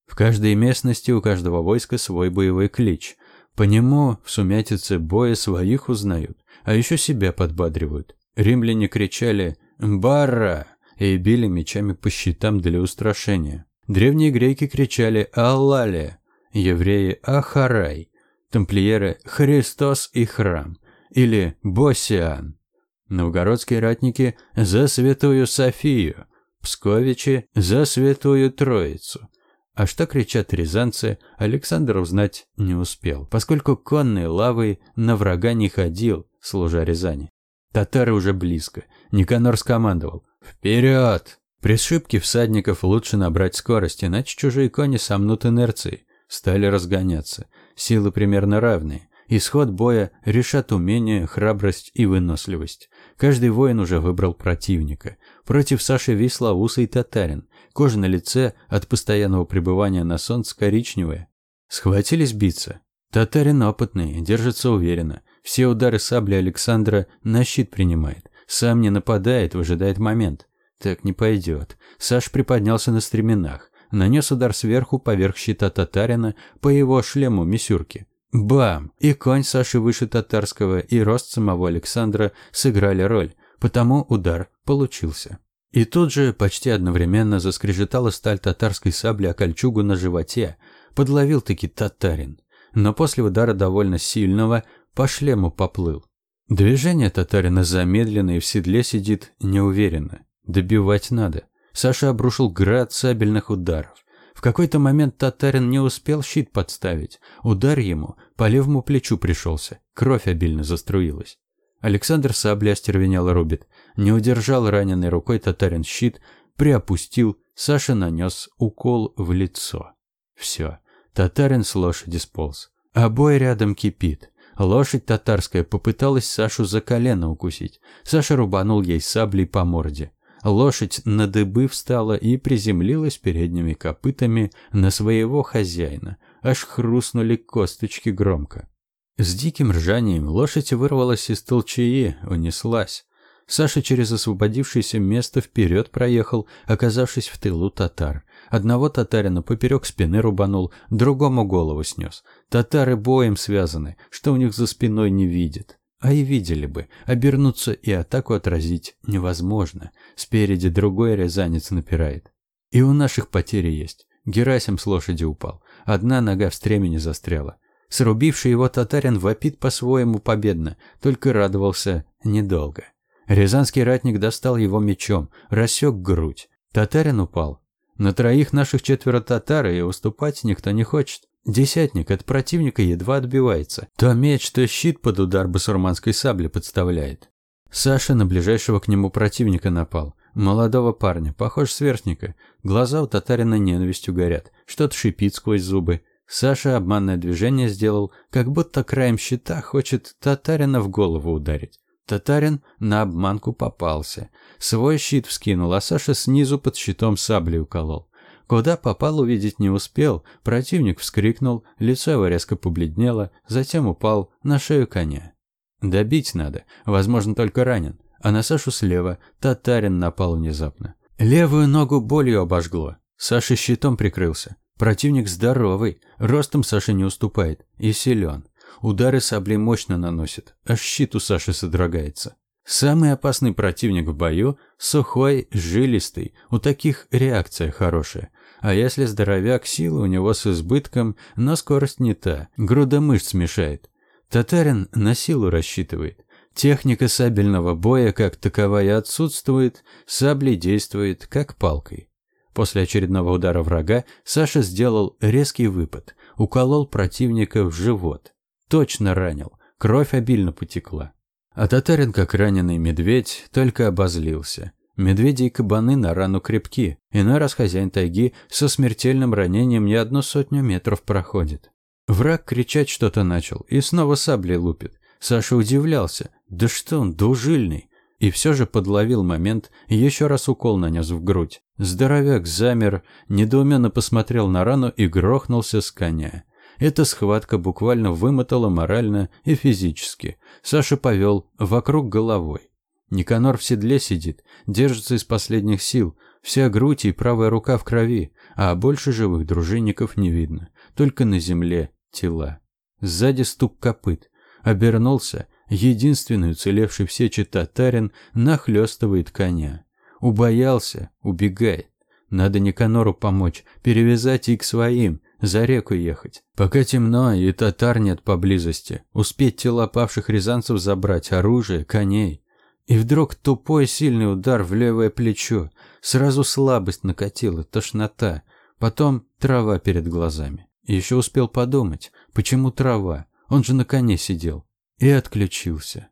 В каждой местности у каждого войска свой боевой клич. По нему в сумятице боя своих узнают, а еще себя подбадривают. Римляне кричали «Барра!» и били мечами по щитам для устрашения. Древние греки кричали «Аллале!», евреи «Ахарай!», тамплиеры «Христос и храм!» Или «Босиан!», новгородские ратники «За святую Софию!», псковичи «За святую Троицу!», а что кричат рязанцы, Александр узнать не успел, поскольку конной лавой на врага не ходил, служа Рязани. Татары уже близко. Никанор скомандовал «Вперед!». При сшибке всадников лучше набрать скорость, иначе чужие кони сомнут инерцией. Стали разгоняться. Силы примерно равные. Исход боя решат умение, храбрость и выносливость. Каждый воин уже выбрал противника. Против Саши Вислоусый татарин. Кожа на лице от постоянного пребывания на солнце коричневая. Схватились биться. Татарин опытный, держится уверенно. Все удары сабли Александра на щит принимает. Сам не нападает, выжидает момент. Так не пойдет. Саш приподнялся на стременах. Нанес удар сверху поверх щита татарина по его шлему мисюрки. Бам! И конь Саши выше татарского, и рост самого Александра сыграли роль, потому удар получился. И тут же почти одновременно заскрежетала сталь татарской сабли о кольчугу на животе. Подловил-таки татарин. Но после удара довольно сильного по шлему поплыл. Движение татарина замедленно и в седле сидит неуверенно. Добивать надо. Саша обрушил град сабельных ударов. В какой-то момент татарин не успел щит подставить. Удар ему по левому плечу пришелся. Кровь обильно заструилась. Александр сабля остервенело рубит. Не удержал раненой рукой татарин щит, приопустил, Саша нанес укол в лицо. Все, татарин с лошади сполз. А бой рядом кипит. Лошадь татарская попыталась Сашу за колено укусить. Саша рубанул ей саблей по морде. Лошадь на дыбы встала и приземлилась передними копытами на своего хозяина. Аж хрустнули косточки громко. С диким ржанием лошадь вырвалась из толчаи, унеслась. Саша через освободившееся место вперед проехал, оказавшись в тылу татар. Одного татарина поперек спины рубанул, другому голову снес. Татары боем связаны, что у них за спиной не видят. А и видели бы, обернуться и атаку отразить невозможно. Спереди другой рязанец напирает. И у наших потери есть. Герасим с лошади упал. Одна нога в стремени застряла. Срубивший его татарин вопит по-своему победно, только радовался недолго. Рязанский ратник достал его мечом, рассек грудь. Татарин упал. На троих наших четверо татар, и уступать никто не хочет. Десятник от противника едва отбивается. То меч, то щит под удар басурманской сабли подставляет. Саша на ближайшего к нему противника напал. Молодого парня, похож сверстника. Глаза у татарина ненавистью горят. Что-то шипит сквозь зубы. Саша обманное движение сделал, как будто краем щита хочет татарина в голову ударить. Татарин на обманку попался. Свой щит вскинул, а Саша снизу под щитом саблей уколол. Куда попал, увидеть не успел. Противник вскрикнул, лицо его резко побледнело, затем упал на шею коня. Добить надо, возможно, только ранен. А на Сашу слева татарин напал внезапно. Левую ногу болью обожгло. Саша щитом прикрылся. Противник здоровый, ростом Саша не уступает и силен. Удары саблей мощно наносит, аж щит у Саши содрогается. Самый опасный противник в бою – сухой, жилистый, у таких реакция хорошая. А если здоровяк, силы у него с избытком, но скорость не та, груда мышц мешает. Татарин на силу рассчитывает. Техника сабельного боя как таковая отсутствует, сабли действует как палкой. После очередного удара врага Саша сделал резкий выпад, уколол противника в живот. Точно ранил, кровь обильно потекла. А татарин, как раненый медведь, только обозлился. Медведи и кабаны на рану крепки, иной раз хозяин тайги со смертельным ранением не одну сотню метров проходит. Враг кричать что-то начал и снова саблей лупит. Саша удивлялся. Да что он, двужильный. И все же подловил момент и еще раз укол нанес в грудь. Здоровяк замер, недоуменно посмотрел на рану и грохнулся с коня. Эта схватка буквально вымотала морально и физически. Саша повел вокруг головой. Никанор в седле сидит, держится из последних сил, вся грудь и правая рука в крови, а больше живых дружинников не видно, только на земле тела. Сзади стук копыт. Обернулся, единственный уцелевший в сече татарин нахлёстывает коня. Убоялся, убегает. Надо Никанору помочь, перевязать и к своим, за реку ехать. Пока темно и татар нет поблизости. Успеть тела павших рязанцев забрать, оружие, коней. И вдруг тупой сильный удар в левое плечо. Сразу слабость накатила, тошнота. Потом трава перед глазами. Еще успел подумать, почему трава? Он же на коне сидел. И отключился.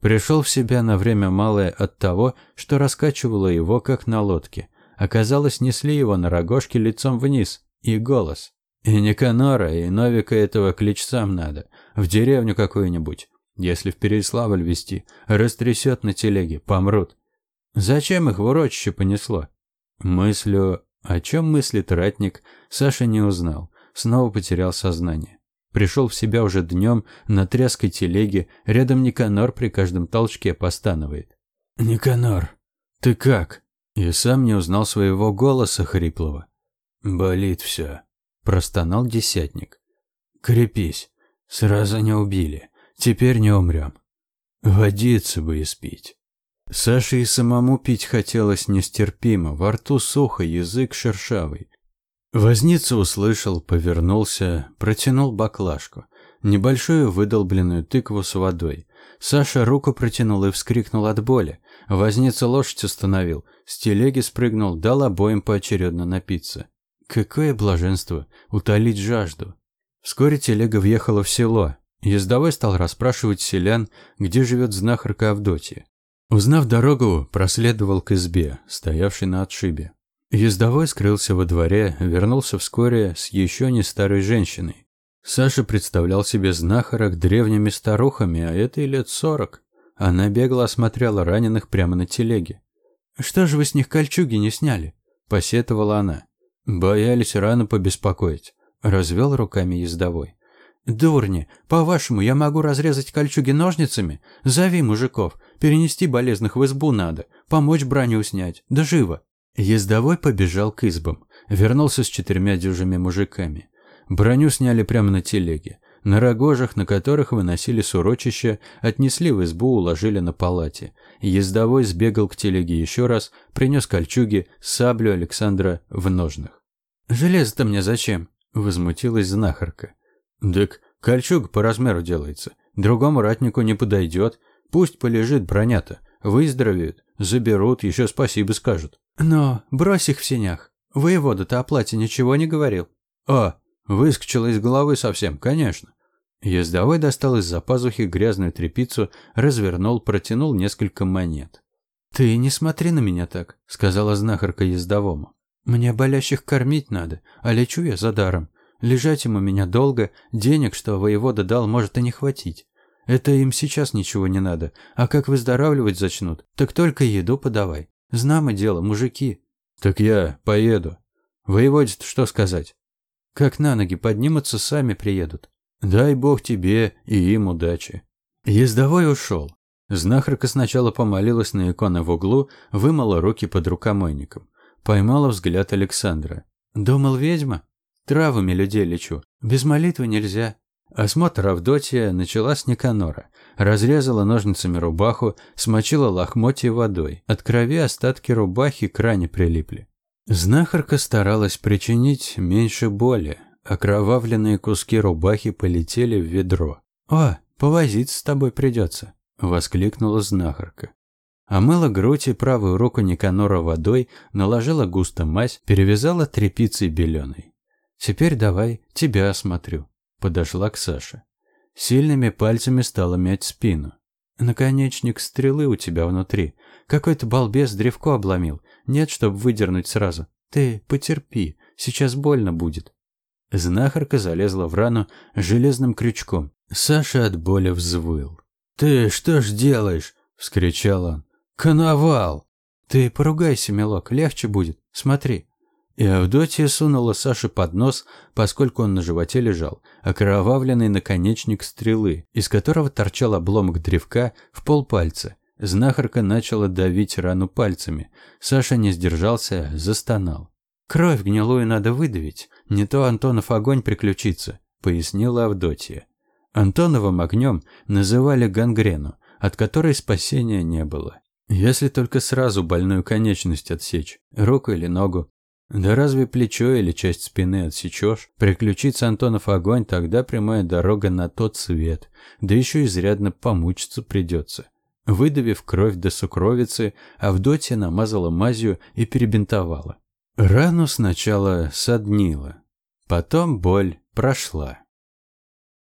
Пришел в себя на время малое от того, что раскачивало его, как на лодке. Оказалось, несли его на рогожке лицом вниз. И голос. И Никанора, и Новика этого кличцам надо. В деревню какую-нибудь. Если в Переславль везти, растрясет на телеге, помрут. Зачем их в урочище понесло? Мыслю, о чем мыслит ратник, Саша не узнал. Снова потерял сознание. Пришел в себя уже днем на тряской телеге, рядом Никанор при каждом толчке постанывает. «Никанор, ты как?» И сам не узнал своего голоса хриплого. «Болит все», простонал десятник. Крепись, сразу не убили, теперь не умрем. Водиться бы и спить. Саше и самому пить хотелось нестерпимо, во рту сухо, язык шершавый. Возница услышал, повернулся, протянул баклажку, небольшую выдолбленную тыкву с водой. Саша руку протянул и вскрикнул от боли. Возница лошадь остановил, с телеги спрыгнул, дал обоим поочередно напиться. Какое блаженство утолить жажду. Вскоре телега въехала в село. Ездовой стал расспрашивать селян, где живет знахарка Авдотья. Узнав дорогу, проследовал к избе, стоявшей на отшибе. Ездовой скрылся во дворе, вернулся вскоре с еще не старой женщиной. Саша представлял себе знахарок древними старухами, а этой лет сорок. Она бегло осмотрела раненых прямо на телеге. «Что же вы с них кольчуги не сняли?» – посетовала она. Боялись рано побеспокоить. Развел руками ездовой. «Дурни, по-вашему, я могу разрезать кольчуги ножницами? Зови мужиков. Перенести болезных в избу надо. Помочь броню снять. Да живо!» Ездовой побежал к избам. Вернулся с четырьмя дюжими мужиками. Броню сняли прямо на телеге. На рогожах, на которых выносили с урочища, отнесли в избу, уложили на палате. Ездовой сбегал к телеге еще раз, принес кольчуги, саблю Александра в ножнах. «Железо-то мне зачем?» – возмутилась знахарка. «Так кольчуга по размеру делается. Другому ратнику не подойдет. Пусть полежит бронята. Выздоровеют, заберут, еще спасибо скажут». «Но брось их в сенях. Воевода-то о плате ничего не говорил». «А, выскочила из головы совсем, конечно. Ездовой достал из-за пазухи грязную тряпицу, развернул, протянул несколько монет. «Ты не смотри на меня так», — сказала знахарка ездовому. «Мне болящих кормить надо, а лечу я за даром. Лежать ему меня долго, денег, что воевода дал, может и не хватить. Это им сейчас ничего не надо, а как выздоравливать зачнут, так только еду подавай. Знамо дело, мужики». «Так я поеду. Воеводе-то что сказать?» «Как на ноги поднимутся, сами приедут. Дай бог тебе и им удачи. Ездовой ушел. Знахарка сначала помолилась на иконы в углу, вымыла руки под рукомойником. Поймала взгляд Александра. «Думал, ведьма? Травами людей лечу. Без молитвы нельзя». Осмотр Авдотья начала с Никанора. Разрезала ножницами рубаху, смочила лохмотья водой. От крови остатки рубахи к ране прилипли. Знахарка старалась причинить меньше боли, Окровавленные куски рубахи полетели в ведро. «О, повозиться с тобой придется», – воскликнула знахарка. Омыла грудь и правую руку Никанора водой, наложила густо мазь, перевязала тряпицей беленой. «Теперь давай тебя осмотрю», – подошла к Саше. Сильными пальцами стала мять спину. «Наконечник стрелы у тебя внутри. Какой-то балбес древко обломил. Нет, чтобы выдернуть сразу. Ты потерпи, сейчас больно будет. Знахарка залезла в рану железным крючком. Саша от боли взвыл. «Ты что ж делаешь?» – вскричал он. «Коновал!» «Ты поругайся, милок, легче будет. Смотри». И Авдотья сунула Саше под нос, поскольку он на животе лежал, окровавленный наконечник стрелы, из которого торчал обломок древка в полпальца. Знахарка начала давить рану пальцами. Саша не сдержался, застонал. «Кровь гнилую надо выдавить, не то Антонов огонь приключится», – пояснила Авдотья. Антоновым огнем называли гангрену, от которой спасения не было. Если только сразу больную конечность отсечь, руку или ногу. Да разве плечо или часть спины отсечешь? Приключится Антонов огонь, тогда прямая дорога на тот свет, да еще изрядно помучиться придется. Выдавив кровь до сукровицы, Авдотья намазала мазью и перебинтовала. Рану сначала соднило, потом боль прошла.